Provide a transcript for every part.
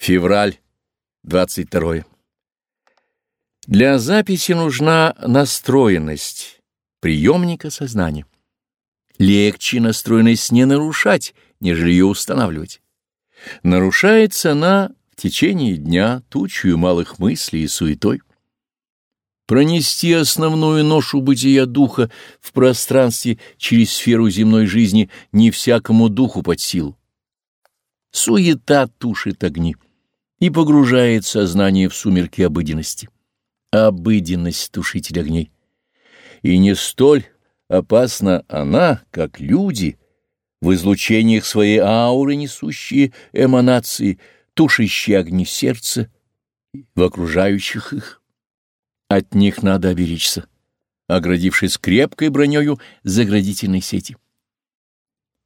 Февраль, 22. Для записи нужна настроенность приемника сознания. Легче настроенность не нарушать, нежели ее устанавливать. Нарушается она в течение дня тучью малых мыслей и суетой. Пронести основную ношу бытия духа в пространстве через сферу земной жизни не всякому духу под силу. Суета тушит огни и погружает сознание в сумерки обыденности. Обыденность — тушитель огней. И не столь опасна она, как люди, в излучениях своей ауры несущие эманации, тушащие огни сердца в окружающих их. От них надо оберечься, оградившись крепкой бронёю заградительной сети.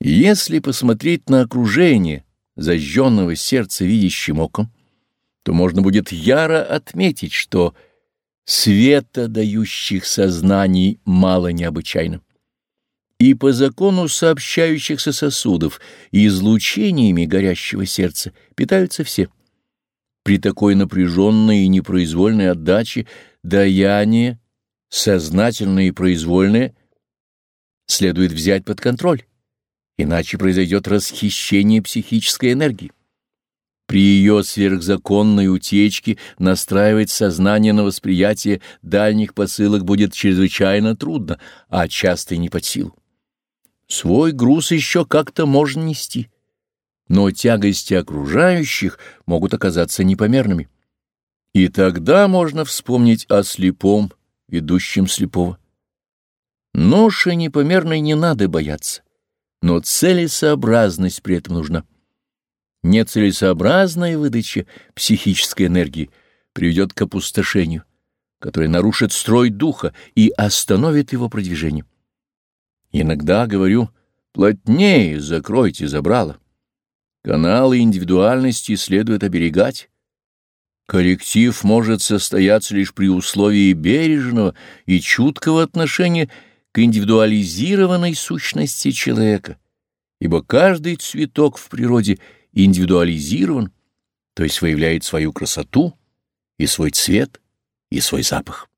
Если посмотреть на окружение зажженного сердца видящим оком, то можно будет яро отметить, что света дающих сознаний мало необычайно. И по закону сообщающихся сосудов и излучениями горящего сердца питаются все. При такой напряженной и непроизвольной отдаче даяние, сознательное и произвольное, следует взять под контроль, иначе произойдет расхищение психической энергии. При ее сверхзаконной утечке настраивать сознание на восприятие дальних посылок будет чрезвычайно трудно, а часто и не под силу. Свой груз еще как-то можно нести, но тягости окружающих могут оказаться непомерными. И тогда можно вспомнить о слепом, ведущем слепого. Ноши непомерной не надо бояться, но целесообразность при этом нужна. Нецелесообразная выдача психической энергии приведет к опустошению, которое нарушит строй духа и остановит его продвижение. Иногда говорю, плотнее закройте забрало. Каналы индивидуальности следует оберегать. Корректив может состояться лишь при условии бережного и чуткого отношения к индивидуализированной сущности человека, ибо каждый цветок в природе — индивидуализирован, то есть выявляет свою красоту и свой цвет и свой запах.